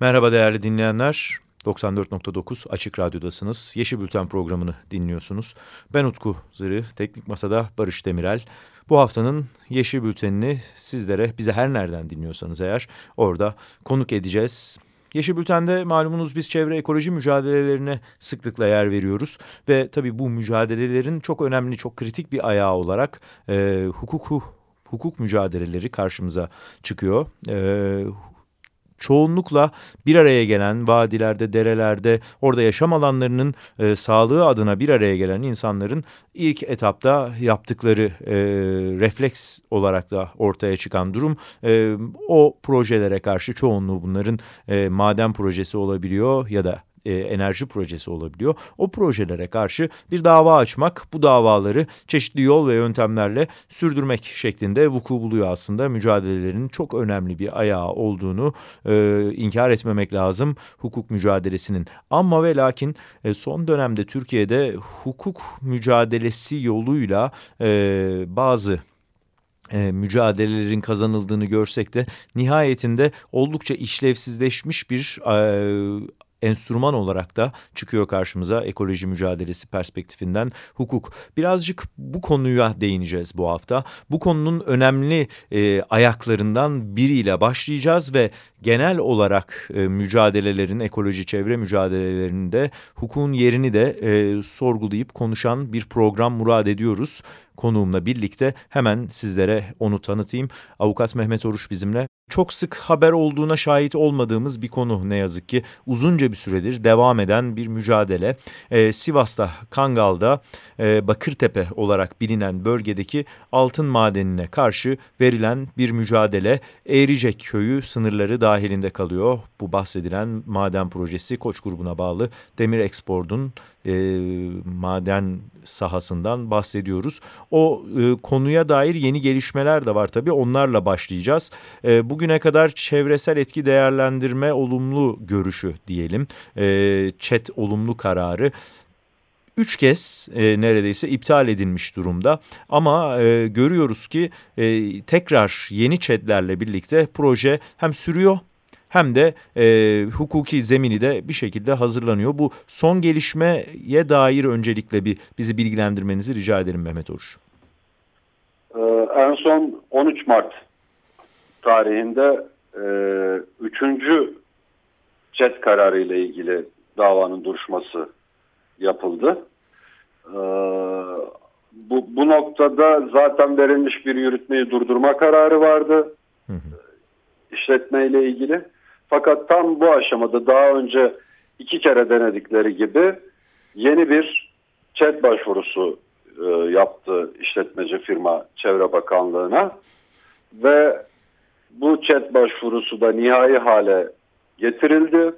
Merhaba değerli dinleyenler. 94.9 Açık Radyo'dasınız. Yeşil Bülten programını dinliyorsunuz. Ben Utku Zırı, Teknik Masa'da Barış Demirel. Bu haftanın Yeşil Bültenini sizlere, bize her nereden dinliyorsanız eğer orada konuk edeceğiz. Yeşil Bülten'de malumunuz biz çevre ekoloji mücadelelerine sıklıkla yer veriyoruz. Ve tabii bu mücadelelerin çok önemli, çok kritik bir ayağı olarak e, hukuku hukuk mücadeleleri karşımıza çıkıyor. E, çoğunlukla bir araya gelen vadilerde, derelerde, orada yaşam alanlarının e, sağlığı adına bir araya gelen insanların ilk etapta yaptıkları e, refleks olarak da ortaya çıkan durum e, o projelere karşı çoğunluğu bunların e, maden projesi olabiliyor ya da e, enerji projesi olabiliyor. O projelere karşı bir dava açmak, bu davaları çeşitli yol ve yöntemlerle sürdürmek şeklinde vuku buluyor aslında. Mücadelelerin çok önemli bir ayağı olduğunu e, inkar etmemek lazım hukuk mücadelesinin. Ama ve lakin e, son dönemde Türkiye'de hukuk mücadelesi yoluyla e, bazı e, mücadelelerin kazanıldığını görsek de nihayetinde oldukça işlevsizleşmiş bir e, enstrüman olarak da çıkıyor karşımıza ekoloji mücadelesi perspektifinden hukuk. Birazcık bu konuya değineceğiz bu hafta. Bu konunun önemli e, ayaklarından biriyle başlayacağız ve genel olarak e, mücadelelerin, ekoloji çevre mücadelelerinde hukukun yerini de e, sorgulayıp konuşan bir program murad ediyoruz. Konuğumla birlikte hemen sizlere onu tanıtayım. Avukat Mehmet Oruç bizimle. Çok sık haber olduğuna şahit olmadığımız bir konu ne yazık ki. Uzunca bir süredir devam eden bir mücadele. Ee, Sivas'ta, Kangal'da, e, Bakırtepe olarak bilinen bölgedeki altın madenine karşı verilen bir mücadele. Eğricek köyü sınırları dahilinde kalıyor. Bu bahsedilen maden projesi Koç grubuna bağlı Demir Export'un e, maden sahasından bahsediyoruz. O e, konuya dair yeni gelişmeler de var tabii onlarla başlayacağız. E, bugüne kadar çevresel etki değerlendirme olumlu görüşü diyelim. E, chat olumlu kararı üç kez e, neredeyse iptal edilmiş durumda. Ama e, görüyoruz ki e, tekrar yeni ÇED'lerle birlikte proje hem sürüyor hem de e, hukuki zemini de bir şekilde hazırlanıyor. Bu son gelişmeye dair öncelikle bir bizi bilgilendirmenizi rica ederim Mehmet Oruç. Ee, en son 13 Mart tarihinde e, üçüncü CET kararı ile ilgili davanın duruşması yapıldı. Ee, bu, bu noktada zaten verilmiş bir yürütmeyi durdurma kararı vardı. Hı hı. işletme ile ilgili. Fakat tam bu aşamada daha önce iki kere denedikleri gibi yeni bir chat başvurusu e, yaptı işletmeci firma Çevre Bakanlığı'na ve bu chat başvurusu da nihai hale getirildi.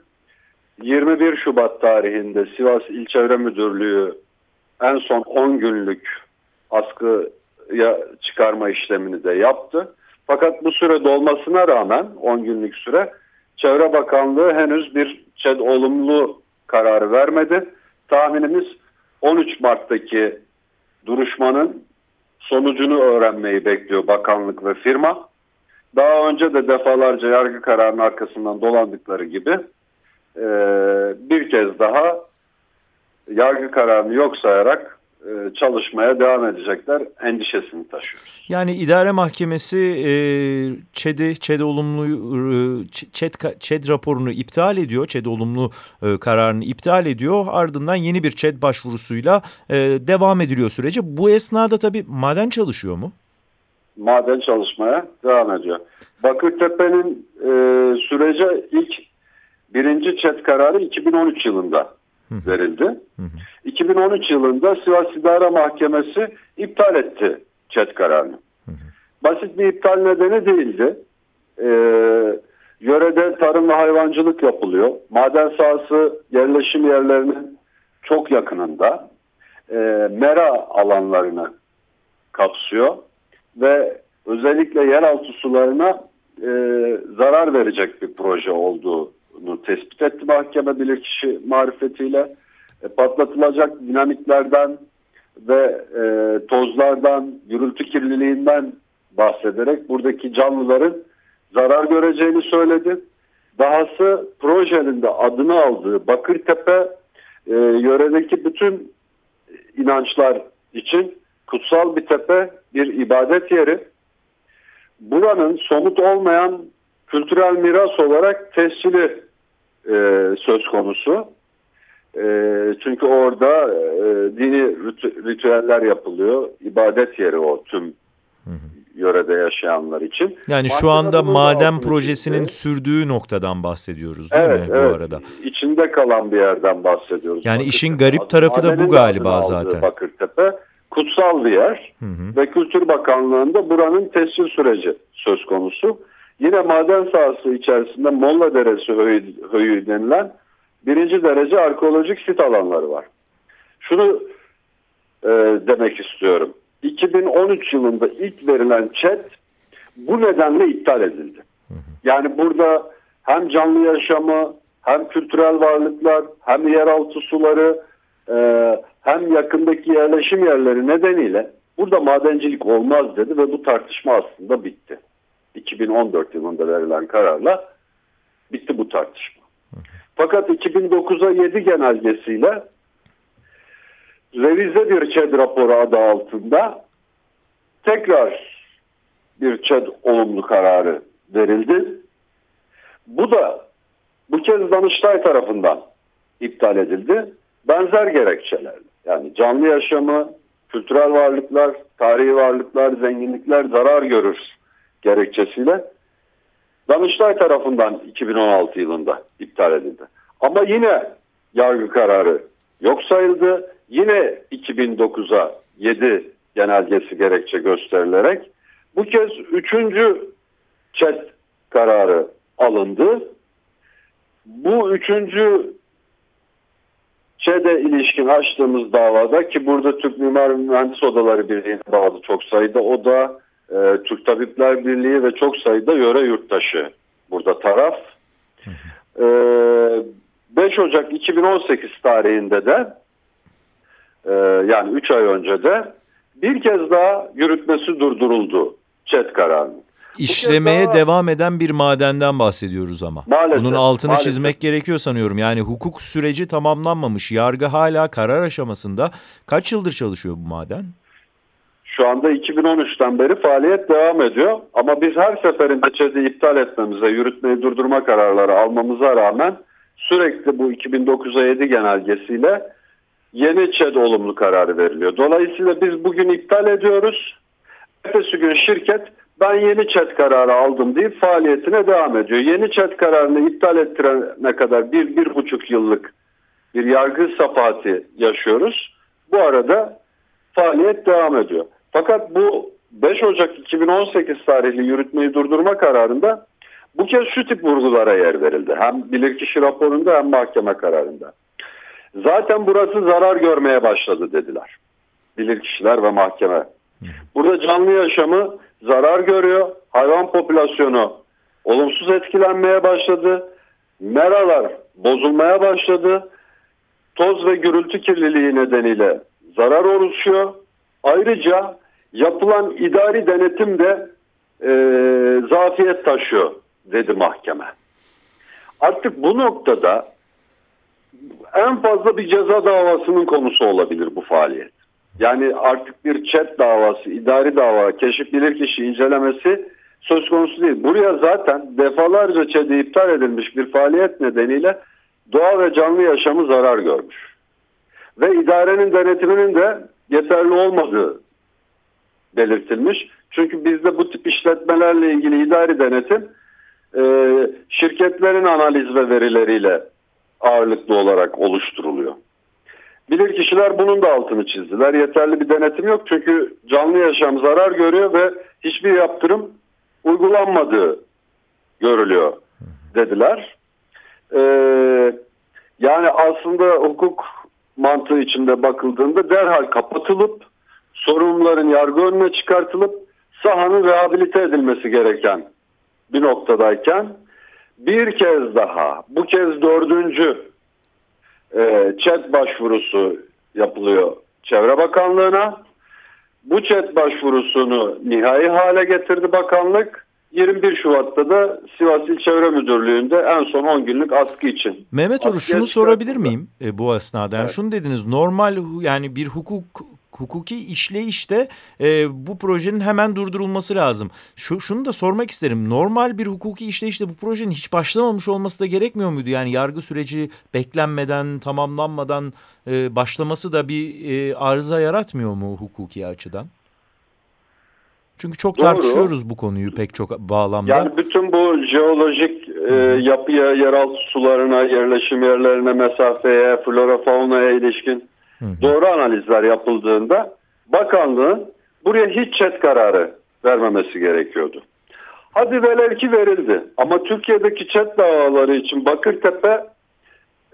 21 Şubat tarihinde Sivas İl Çevre Müdürlüğü en son 10 günlük askıya çıkarma işlemini de yaptı. Fakat bu süre dolmasına rağmen 10 günlük süre Çevre Bakanlığı henüz bir ÇED olumlu kararı vermedi. Tahminimiz 13 Mart'taki duruşmanın sonucunu öğrenmeyi bekliyor bakanlık ve firma. Daha önce de defalarca yargı kararının arkasından dolandıkları gibi bir kez daha yargı kararını yok sayarak çalışmaya devam edecekler endişesini taşıyoruz. Yani idare mahkemesi e, ÇED'i, ÇED olumlu e, ÇED, ÇED raporunu iptal ediyor. ÇED olumlu e, kararını iptal ediyor. Ardından yeni bir ÇED başvurusuyla e, devam ediliyor sürece. Bu esnada tabii maden çalışıyor mu? Maden çalışmaya devam ediyor. Bakırtepe'nin e, sürece ilk birinci ÇED kararı 2013 yılında verildi. Hı hı. 2013 yılında Sivas İdare Mahkemesi iptal etti çet kararını. Hı hı. Basit bir iptal nedeni değildi. Ee, yörede tarım ve hayvancılık yapılıyor. Maden sahası yerleşim yerlerinin çok yakınında. E, mera alanlarını kapsıyor ve özellikle yeraltı sularına e, zarar verecek bir proje olduğu bunu tespit etti mahkeme bilirkişi marifetiyle. E, patlatılacak dinamiklerden ve e, tozlardan, gürültü kirliliğinden bahsederek buradaki canlıların zarar göreceğini söyledi. Dahası projenin de adını aldığı Bakırtepe e, yöredeki bütün inançlar için kutsal bir tepe, bir ibadet yeri. Buranın somut olmayan kültürel miras olarak tescili e, söz konusu. E, çünkü orada e, dini ritüeller yapılıyor. İbadet yeri o tüm hı hı. yörede yaşayanlar için. Yani şu anda maden projesinin içinde. sürdüğü noktadan bahsediyoruz değil evet, mi evet. bu arada? İçinde kalan bir yerden bahsediyoruz. Yani Bakırtepe. işin garip tarafı da bu galiba zaten. Bakırtepe kutsal bir yer hı hı. ve Kültür Bakanlığı'nda buranın tescil süreci söz konusu. Yine maden sahası içerisinde Molla Deresi höyü, höyü denilen birinci derece arkeolojik sit alanları var. Şunu e, demek istiyorum. 2013 yılında ilk verilen chat bu nedenle iptal edildi. Yani burada hem canlı yaşamı hem kültürel varlıklar hem yeraltı suları e, hem yakındaki yerleşim yerleri nedeniyle burada madencilik olmaz dedi ve bu tartışma aslında bitti. 2014 yılında verilen kararla bitti bu tartışma. Fakat 2009'a 7 genelgesiyle revize bir ÇED raporu adı altında tekrar bir ÇED olumlu kararı verildi. Bu da bu kez Danıştay tarafından iptal edildi. Benzer gerekçelerle. Yani canlı yaşamı, kültürel varlıklar, tarihi varlıklar, zenginlikler zarar görür gerekçesiyle Danıştay tarafından 2016 yılında iptal edildi. Ama yine yargı kararı yok sayıldı. Yine 2009'a 7 genelgesi gerekçe gösterilerek bu kez üçüncü çet kararı alındı. Bu üçüncü ÇED'e ilişkin açtığımız davada ki burada Türk Mimar Mühendis Odaları Birliği'ne bağlı çok sayıda oda, e, Türk Tabipler Birliği ve çok sayıda yöre yurttaşı burada taraf. E, 5 Ocak 2018 tarihinde de e, yani 3 ay önce de bir kez daha yürütmesi durduruldu ÇED kararının. İşlemeye daha... devam eden bir madenden bahsediyoruz ama. Maalesef, Bunun altını maalesef. çizmek gerekiyor sanıyorum. Yani hukuk süreci tamamlanmamış. Yargı hala karar aşamasında. Kaç yıldır çalışıyor bu maden? Şu anda 2013'ten beri faaliyet devam ediyor. Ama biz her seferinde ÇED'i iptal etmemize, yürütmeyi durdurma kararları almamıza rağmen sürekli bu 2009'a 7 genelgesiyle yeni ÇED olumlu kararı veriliyor. Dolayısıyla biz bugün iptal ediyoruz. Ertesi gün şirket ben yeni ÇED kararı aldım deyip faaliyetine devam ediyor. Yeni ÇED kararını iptal ettirene kadar bir, bir buçuk yıllık bir yargı safhati yaşıyoruz. Bu arada faaliyet devam ediyor. Fakat bu 5 Ocak 2018 tarihli yürütmeyi durdurma kararında bu kez şu tip vurgulara yer verildi. Hem bilirkişi raporunda hem mahkeme kararında. Zaten burası zarar görmeye başladı dediler. Bilirkişiler ve mahkeme. Burada canlı yaşamı zarar görüyor. Hayvan popülasyonu olumsuz etkilenmeye başladı. Meralar bozulmaya başladı. Toz ve gürültü kirliliği nedeniyle zarar oluşuyor. Ayrıca yapılan idari denetim de e, zafiyet taşıyor dedi mahkeme. Artık bu noktada en fazla bir ceza davasının konusu olabilir bu faaliyet. Yani artık bir chat davası, idari dava, keşif bilirkişi incelemesi söz konusu değil. Buraya zaten defalarca ÇED'i iptal edilmiş bir faaliyet nedeniyle doğa ve canlı yaşamı zarar görmüş. Ve idarenin denetiminin de yeterli olmadığı belirtilmiş. Çünkü bizde bu tip işletmelerle ilgili idari denetim e, şirketlerin analiz ve verileriyle ağırlıklı olarak oluşturuluyor. Bilir kişiler bunun da altını çizdiler. Yeterli bir denetim yok çünkü canlı yaşam zarar görüyor ve hiçbir yaptırım uygulanmadığı görülüyor dediler. Ee, yani aslında hukuk mantığı içinde bakıldığında derhal kapatılıp sorumluların yargı önüne çıkartılıp sahanın rehabilite edilmesi gereken bir noktadayken bir kez daha bu kez dördüncü e, chat başvurusu yapılıyor Çevre Bakanlığı'na. Bu chat başvurusunu nihai hale getirdi bakanlık 21 Şubat'ta da Sivas İl Çevre Müdürlüğü'nde en son 10 günlük askı için. Mehmet Oruç şunu sorabilir miyim e, bu esnada? Yani evet. Şunu dediniz normal yani bir hukuk hukuki işleyişte e, bu projenin hemen durdurulması lazım. Şu, şunu da sormak isterim. Normal bir hukuki işleyişte bu projenin hiç başlamamış olması da gerekmiyor muydu? Yani yargı süreci beklenmeden, tamamlanmadan e, başlaması da bir e, arıza yaratmıyor mu hukuki açıdan? Çünkü çok Doğru. tartışıyoruz bu konuyu pek çok bağlamda. Yani bütün bu jeolojik e, yapıya, yeraltı sularına, yerleşim yerlerine, mesafeye, flora faunaya ilişkin hı hı. doğru analizler yapıldığında bakanlığın buraya hiç çet kararı vermemesi gerekiyordu. Hadi velev ki verildi ama Türkiye'deki çet davaları için Bakırtepe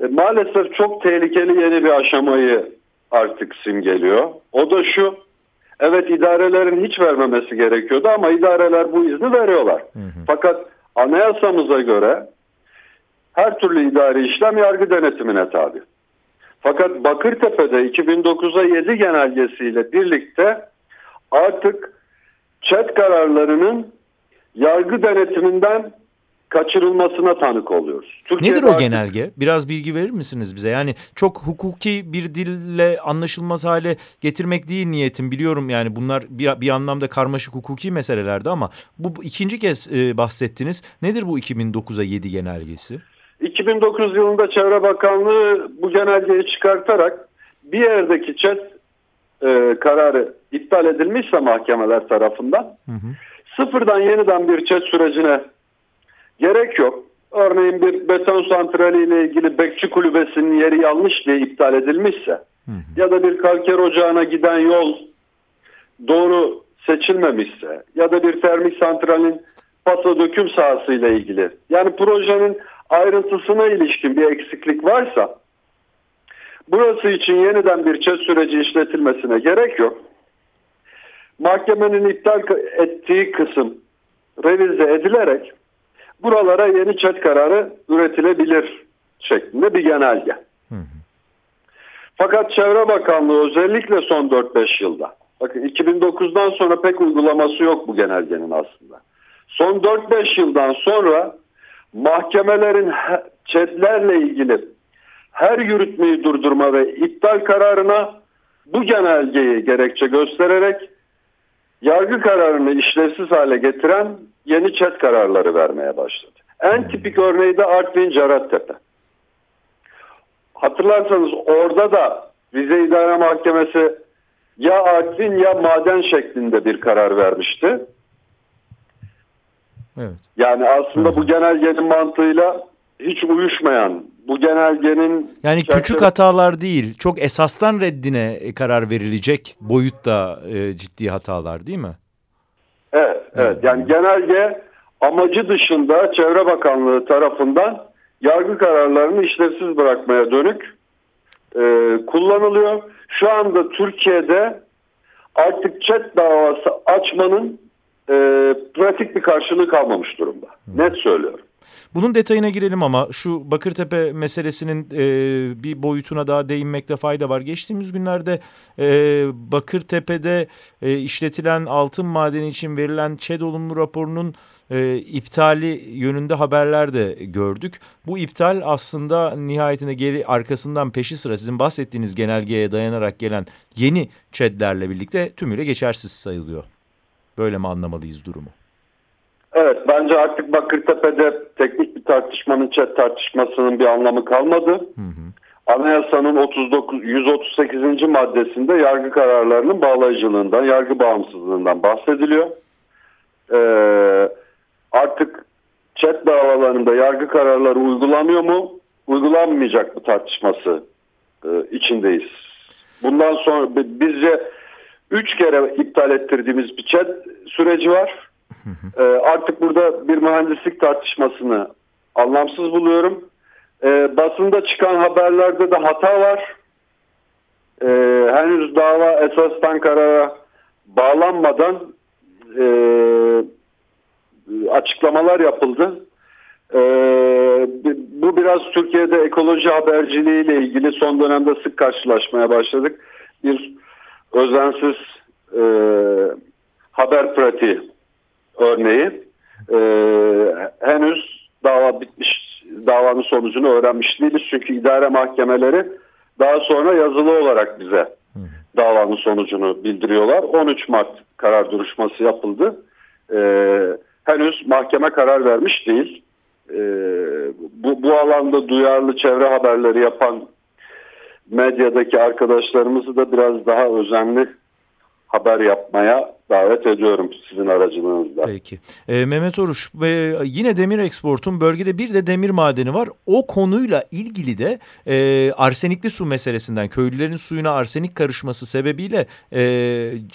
e, maalesef çok tehlikeli yeni bir aşamayı artık simgeliyor. O da şu Evet idarelerin hiç vermemesi gerekiyordu ama idareler bu izni veriyorlar. Hı hı. Fakat anayasamıza göre her türlü idari işlem yargı denetimine tabi. Fakat Bakırtepe'de 2009'a 7 genelgesiyle birlikte artık çet kararlarının yargı denetiminden kaçırılmasına tanık oluyoruz. Türkiye'de Nedir o genelge? Biraz bilgi verir misiniz bize? Yani çok hukuki bir dille anlaşılmaz hale getirmek değil niyetim. Biliyorum yani bunlar bir, bir anlamda karmaşık hukuki meselelerdi ama bu ikinci kez e, bahsettiniz. Nedir bu 2009'a 7 genelgesi? 2009 yılında Çevre Bakanlığı bu genelgeyi çıkartarak bir yerdeki çet e, kararı iptal edilmişse mahkemeler tarafından hı hı. sıfırdan yeniden bir çet sürecine Gerek yok. Örneğin bir beton santrali ile ilgili bekçi kulübesinin yeri yanlış diye iptal edilmişse hı hı. ya da bir kalker ocağına giden yol doğru seçilmemişse ya da bir termik santralin pasa döküm sahası ile ilgili yani projenin ayrıntısına ilişkin bir eksiklik varsa burası için yeniden bir çet süreci işletilmesine gerek yok. Mahkemenin iptal ettiği kısım revize edilerek buralara yeni çet kararı üretilebilir şeklinde bir genelge. Hı hı. Fakat Çevre Bakanlığı özellikle son 4-5 yılda, bakın 2009'dan sonra pek uygulaması yok bu genelgenin aslında. Son 4-5 yıldan sonra mahkemelerin çetlerle ilgili her yürütmeyi durdurma ve iptal kararına bu genelgeyi gerekçe göstererek yargı kararını işlevsiz hale getiren yeni çet kararları vermeye başladı. En tipik örneği de Artvin Cerattepe. Hatırlarsanız orada da Rize İdare Mahkemesi ya Artvin ya maden şeklinde bir karar vermişti. Evet. Yani aslında evet. bu genelgenin mantığıyla hiç uyuşmayan bu genelgenin... Yani çerçeve... küçük hatalar değil çok esastan reddine karar verilecek boyutta e, ciddi hatalar değil mi? Evet, evet. Yani genelge amacı dışında Çevre Bakanlığı tarafından yargı kararlarını işlevsiz bırakmaya dönük e, kullanılıyor. Şu anda Türkiye'de artık çet davası açmanın e, pratik bir karşılığı kalmamış durumda. Hı. Net söylüyorum. Bunun detayına girelim ama şu Bakırtepe meselesinin e, bir boyutuna daha değinmekte fayda var. Geçtiğimiz günlerde e, Bakırtepe'de e, işletilen altın madeni için verilen ÇED olumlu raporunun e, iptali yönünde haberler de gördük. Bu iptal aslında nihayetinde geri arkasından peşi sıra sizin bahsettiğiniz genelgeye dayanarak gelen yeni ÇED'lerle birlikte tümüyle geçersiz sayılıyor. Böyle mi anlamalıyız durumu? Evet bence artık Bakırtepe'de teknik bir tartışmanın chat tartışmasının bir anlamı kalmadı. Hı hı. Anayasanın 39 138. maddesinde yargı kararlarının bağlayıcılığından, yargı bağımsızlığından bahsediliyor. Ee, artık chat davalarında yargı kararları uygulanıyor mu, uygulanmayacak mı tartışması e, içindeyiz. Bundan sonra bizce üç kere iptal ettirdiğimiz bir chat süreci var. Ee, artık burada bir mühendislik tartışmasını anlamsız buluyorum. E, basında çıkan haberlerde de hata var. E, henüz dava esastan karara bağlanmadan e, açıklamalar yapıldı. E, bu biraz Türkiye'de ekoloji haberciliği ile ilgili son dönemde sık karşılaşmaya başladık. Bir özensiz e, haber pratiği örneği. E, henüz dava bitmiş, davanın sonucunu öğrenmiş değiliz. Çünkü idare mahkemeleri daha sonra yazılı olarak bize davanın sonucunu bildiriyorlar. 13 Mart karar duruşması yapıldı. E, henüz mahkeme karar vermiş değil. E, bu, bu alanda duyarlı çevre haberleri yapan medyadaki arkadaşlarımızı da biraz daha özenli haber yapmaya davet ediyorum sizin aracılığınızla. Peki. E, Mehmet Oruç e, yine demir eksportun bölgede bir de demir madeni var. O konuyla ilgili de e, arsenikli su meselesinden köylülerin suyuna arsenik karışması sebebiyle e,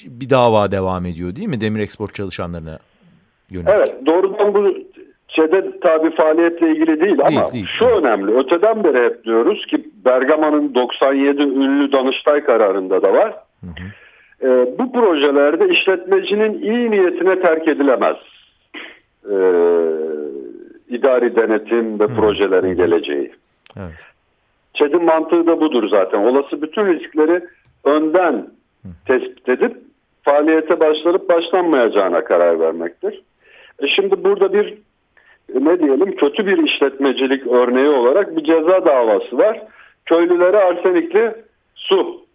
bir dava devam ediyor değil mi demir export çalışanlarına yönelik? Evet doğrudan bu şeyde tabi faaliyetle ilgili değil, değil ama değil, şu değil. önemli. Öteden beri hep diyoruz ki Bergama'nın 97 ünlü Danıştay kararında da var. Hı hı. E, bu projelerde işletmecinin iyi niyetine terk edilemez. E, idari denetim ve hı. projelerin geleceği. Evet. ÇED'in mantığı da budur zaten. Olası bütün riskleri önden hı. tespit edip faaliyete başlanıp başlanmayacağına karar vermektir. E şimdi burada bir ne diyelim kötü bir işletmecilik örneği olarak bir ceza davası var. Köylülere arsenikli su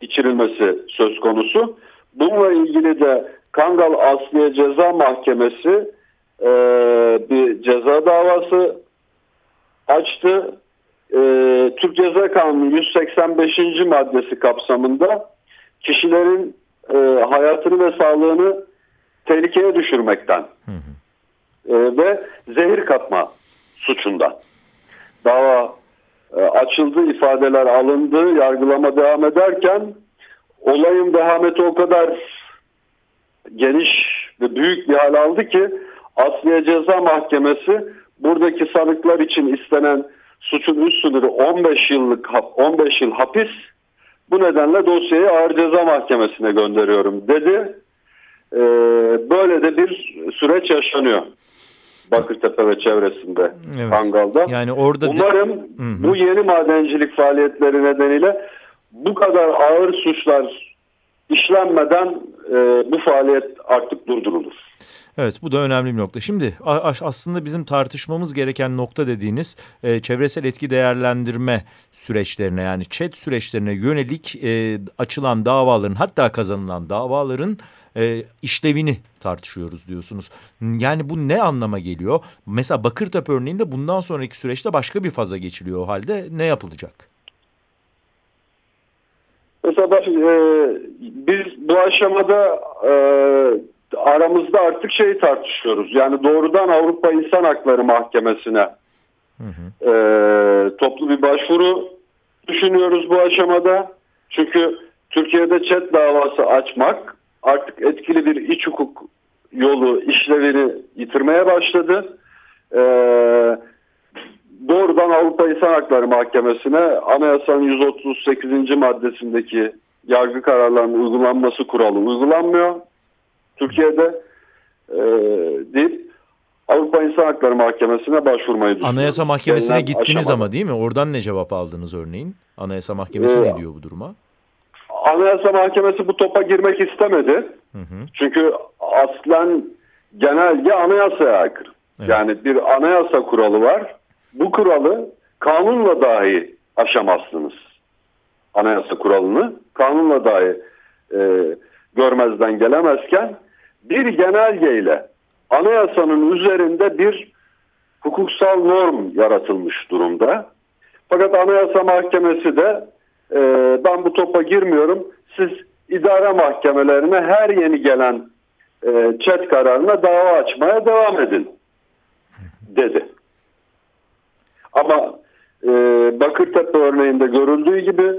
içirilmesi söz konusu. Bununla ilgili de Kangal Asliye Ceza Mahkemesi e, bir ceza davası açtı. E, Türk Ceza Kanunu 185. maddesi kapsamında kişilerin e, hayatını ve sağlığını tehlikeye düşürmekten hı hı e, ve zehir katma suçundan. Dava e, açıldı, ifadeler alındı, yargılama devam ederken olayın vehameti o kadar geniş ve büyük bir hal aldı ki Asliye Ceza Mahkemesi buradaki sanıklar için istenen suçun üst sınırı 15 yıllık 15 yıl hapis. Bu nedenle dosyayı Ağır Ceza Mahkemesi'ne gönderiyorum dedi. Ee, böyle de bir süreç yaşanıyor. Bakırtepe ve çevresinde evet. Kangal'da. Yani orada Umarım -hı. bu yeni madencilik faaliyetleri nedeniyle bu kadar ağır suçlar işlenmeden e, bu faaliyet artık durdurulur. Evet bu da önemli bir nokta. Şimdi aslında bizim tartışmamız gereken nokta dediğiniz e, çevresel etki değerlendirme süreçlerine yani ÇED süreçlerine yönelik e, açılan davaların hatta kazanılan davaların e, işlevini tartışıyoruz diyorsunuz. Yani bu ne anlama geliyor? Mesela Bakırtepe örneğinde bundan sonraki süreçte başka bir faza geçiliyor o halde ne yapılacak? Mesela e, biz bu aşamada e, aramızda artık şey tartışıyoruz. Yani doğrudan Avrupa İnsan Hakları Mahkemesi'ne hı hı. E, toplu bir başvuru düşünüyoruz bu aşamada. Çünkü Türkiye'de çet davası açmak artık etkili bir iç hukuk yolu işlevini yitirmeye başladı. Ee, doğrudan Avrupa İnsan Hakları Mahkemesi'ne anayasanın 138. maddesindeki yargı kararlarının uygulanması kuralı uygulanmıyor. Türkiye'de e, değil Avrupa İnsan Hakları Mahkemesi'ne başvurmayı düşünüyoruz. Anayasa Mahkemesi'ne gittiniz aşamada. ama değil mi? Oradan ne cevap aldınız örneğin? Anayasa Mahkemesi ee, ne diyor bu duruma? Anayasa Mahkemesi bu topa girmek istemedi. Hı hı. Çünkü aslen genelge anayasaya aykırı. Evet. Yani bir anayasa kuralı var. Bu kuralı kanunla dahi aşamazsınız. Anayasa kuralını kanunla dahi e, görmezden gelemezken bir genelgeyle anayasanın üzerinde bir hukuksal norm yaratılmış durumda. Fakat Anayasa Mahkemesi de e, ben bu topa girmiyorum. Siz idare mahkemelerine her yeni gelen e, çet kararına dava açmaya devam edin dedi. Ama e, Bakırtepe örneğinde görüldüğü gibi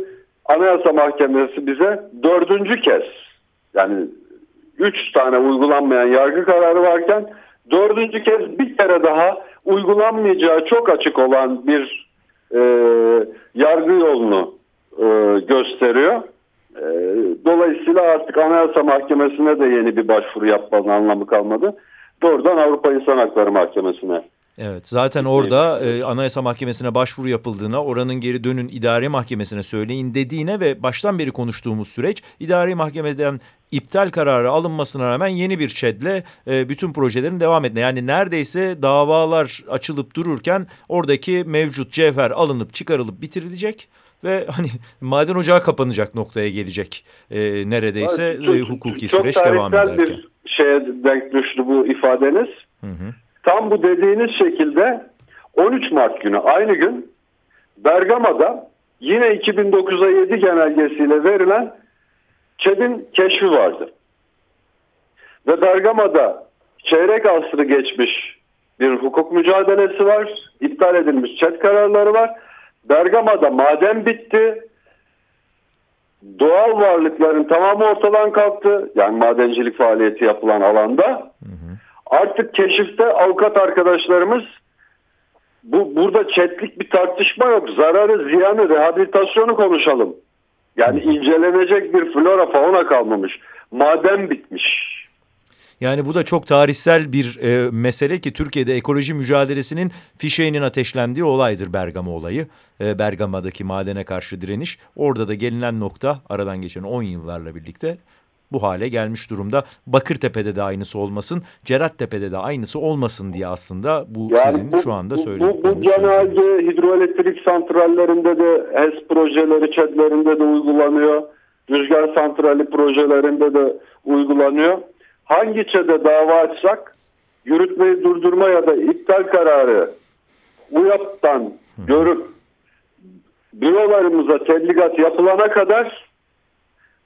Anayasa Mahkemesi bize dördüncü kez yani üç tane uygulanmayan yargı kararı varken dördüncü kez bir kere daha uygulanmayacağı çok açık olan bir e, yargı yolunu e, gösteriyor. E, dolayısıyla artık Anayasa Mahkemesi'ne de yeni bir başvuru yapmanın anlamı kalmadı. Doğrudan Avrupa İnsan Hakları Mahkemesi'ne Evet zaten orada e, Anayasa Mahkemesi'ne başvuru yapıldığına, oranın geri dönün idare mahkemesine söyleyin dediğine ve baştan beri konuştuğumuz süreç idari mahkemeden iptal kararı alınmasına rağmen yeni bir ÇED'le e, bütün projelerin devam etme. Yani neredeyse davalar açılıp dururken oradaki mevcut cevher alınıp çıkarılıp bitirilecek ve hani maden ocağı kapanacak noktaya gelecek e, neredeyse e, hukuki çok süreç devam ederken. Çok bir şeye denk düştü bu ifadeniz. Hı hı. Tam bu dediğiniz şekilde 13 Mart günü aynı gün Bergama'da yine 2009'a 7 genelgesiyle verilen ÇED'in keşfi vardı. Ve Bergama'da çeyrek asrı geçmiş bir hukuk mücadelesi var. İptal edilmiş ÇED kararları var. Bergama'da maden bitti. Doğal varlıkların tamamı ortadan kalktı. Yani madencilik faaliyeti yapılan alanda. Hı hı. Artık keşifte avukat arkadaşlarımız bu burada çetlik bir tartışma yok. Zararı, ziyanı, rehabilitasyonu konuşalım. Yani incelenecek bir flora fauna kalmamış. Maden bitmiş. Yani bu da çok tarihsel bir e, mesele ki Türkiye'de ekoloji mücadelesinin fişeğinin ateşlendiği olaydır Bergama olayı. E, Bergama'daki madene karşı direniş. Orada da gelinen nokta aradan geçen 10 yıllarla birlikte bu hale gelmiş durumda. Bakırtepe'de de aynısı olmasın, Cerattepe'de de aynısı olmasın diye aslında bu yani sizin bu, şu anda söyledikleriniz. Bu, bu genelde hidroelektrik santrallerinde de HES projeleri, ÇED'lerinde de uygulanıyor. Rüzgar santrali projelerinde de uygulanıyor. Hangi ÇED'e dava açsak yürütmeyi durdurma ya da iptal kararı UYAP'tan görüp bürolarımıza tebligat yapılana kadar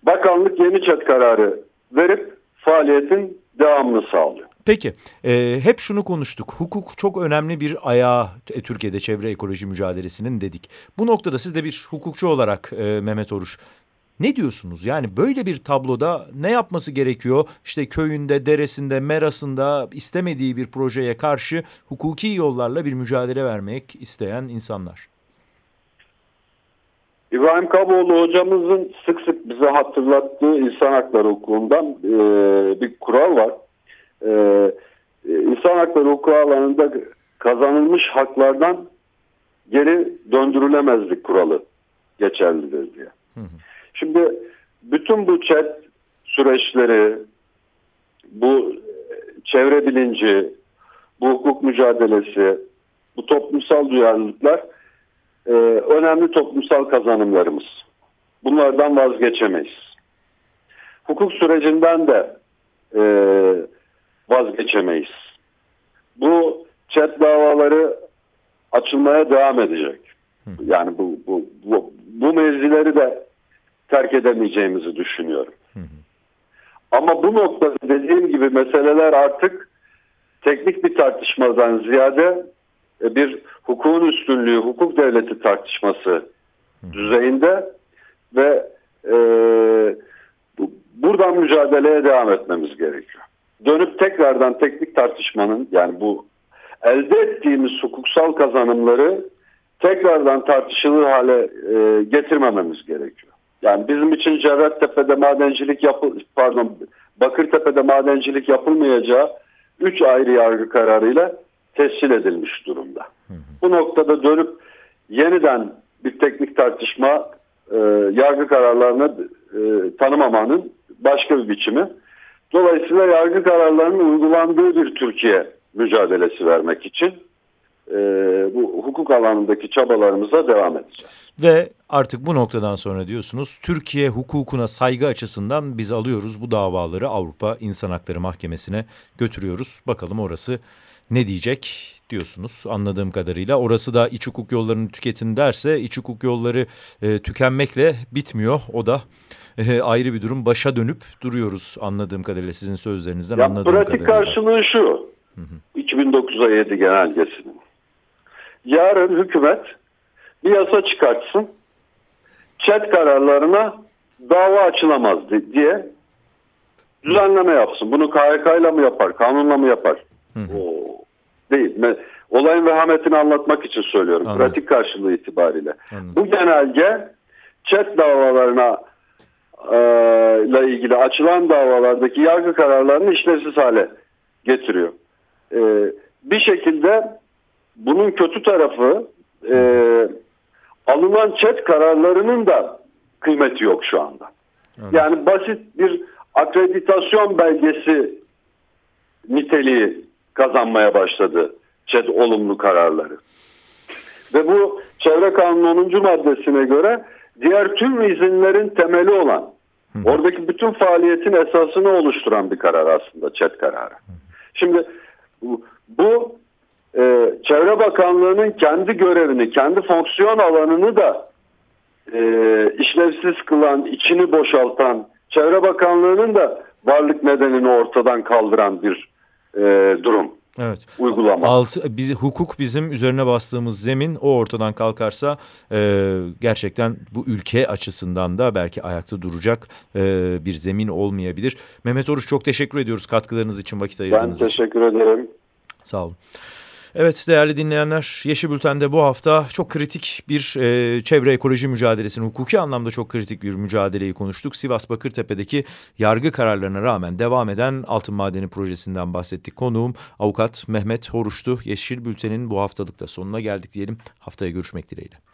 bakanlık yeni çet kararı verip faaliyetin devamını sağlıyor. Peki e, hep şunu konuştuk hukuk çok önemli bir ayağı e, Türkiye'de çevre ekoloji mücadelesinin dedik. Bu noktada siz de bir hukukçu olarak e, Mehmet Oruç ne diyorsunuz? Yani böyle bir tabloda ne yapması gerekiyor? İşte köyünde, deresinde, merasında istemediği bir projeye karşı hukuki yollarla bir mücadele vermek isteyen insanlar. İbrahim Kaboğlu hocamızın sık sık bize hatırlattığı insan hakları hukukundan e, bir kural var. E, insan hakları hukuku alanında kazanılmış haklardan geri döndürülemezlik kuralı geçerlidir diye. Hı hı. Şimdi bütün bu chat süreçleri, bu çevre bilinci, bu hukuk mücadelesi, bu toplumsal duyarlılıklar e, önemli toplumsal kazanımlarımız. Bunlardan vazgeçemeyiz. Hukuk sürecinden de e, vazgeçemeyiz. Bu chat davaları açılmaya devam edecek. Yani bu, bu, bu, bu mevzileri de terk edemeyeceğimizi düşünüyorum. Ama bu noktada dediğim gibi meseleler artık teknik bir tartışmadan ziyade e, bir hukukun üstünlüğü, hukuk devleti tartışması düzeyinde ve e, buradan mücadeleye devam etmemiz gerekiyor. Dönüp tekrardan teknik tartışmanın yani bu elde ettiğimiz hukuksal kazanımları tekrardan tartışılır hale e, getirmememiz gerekiyor. Yani bizim için Cerrahtepe'de madencilik yapı pardon Bakırtepe'de madencilik yapılmayacağı üç ayrı yargı kararıyla tescil edilmiş durumda. Hı hı. Bu noktada dönüp yeniden bir teknik tartışma e, yargı kararlarını e, tanımamanın başka bir biçimi. Dolayısıyla yargı kararlarının uygulandığı bir Türkiye mücadelesi vermek için e, bu hukuk alanındaki çabalarımıza devam edeceğiz. Ve artık bu noktadan sonra diyorsunuz Türkiye hukukuna saygı açısından biz alıyoruz bu davaları Avrupa İnsan Hakları Mahkemesi'ne götürüyoruz. Bakalım orası ne diyecek diyorsunuz anladığım kadarıyla. Orası da iç hukuk yollarını tüketin derse iç hukuk yolları e, tükenmekle bitmiyor. O da e, ayrı bir durum. Başa dönüp duruyoruz anladığım kadarıyla sizin sözlerinizden ya, anladığım pratik kadarıyla. Pratik karşılığı şu. Hı hı. 2009'a 7 genelgesinin. Yarın hükümet bir yasa çıkartsın. Çet kararlarına dava açılamaz diye düzenleme yapsın. Bunu KHK ile mi yapar, kanunla mı yapar? Hı hı. O değil. Olayın vehametini anlatmak için söylüyorum. Anladım. Pratik karşılığı itibariyle. Anladım. Bu genelge çet davalarına e, ile ilgili açılan davalardaki yargı kararlarını işlevsiz hale getiriyor. E, bir şekilde bunun kötü tarafı e, alınan çet kararlarının da kıymeti yok şu anda. Evet. Yani basit bir akreditasyon belgesi niteliği kazanmaya başladı çet olumlu kararları. Ve bu çevre kanunun 10. maddesine göre diğer tüm izinlerin temeli olan oradaki bütün faaliyetin esasını oluşturan bir karar aslında çet kararı. Şimdi bu e, Çevre Bakanlığı'nın kendi görevini, kendi fonksiyon alanını da e, işlevsiz kılan, içini boşaltan, Çevre Bakanlığı'nın da varlık nedenini ortadan kaldıran bir e, durum. Evet. Uygulama. Altı, biz, hukuk bizim üzerine bastığımız zemin o ortadan kalkarsa e, gerçekten bu ülke açısından da belki ayakta duracak e, bir zemin olmayabilir. Mehmet Oruç çok teşekkür ediyoruz katkılarınız için vakit ayırdığınız için. Ben teşekkür için. ederim. Sağ olun. Evet değerli dinleyenler Yeşil Bülten'de bu hafta çok kritik bir e, çevre ekoloji mücadelesini hukuki anlamda çok kritik bir mücadeleyi konuştuk. Sivas Bakırtepe'deki yargı kararlarına rağmen devam eden altın madeni projesinden bahsettik. Konuğum avukat Mehmet Horuştu. Yeşil Bülten'in bu haftalıkta sonuna geldik diyelim. Haftaya görüşmek dileğiyle.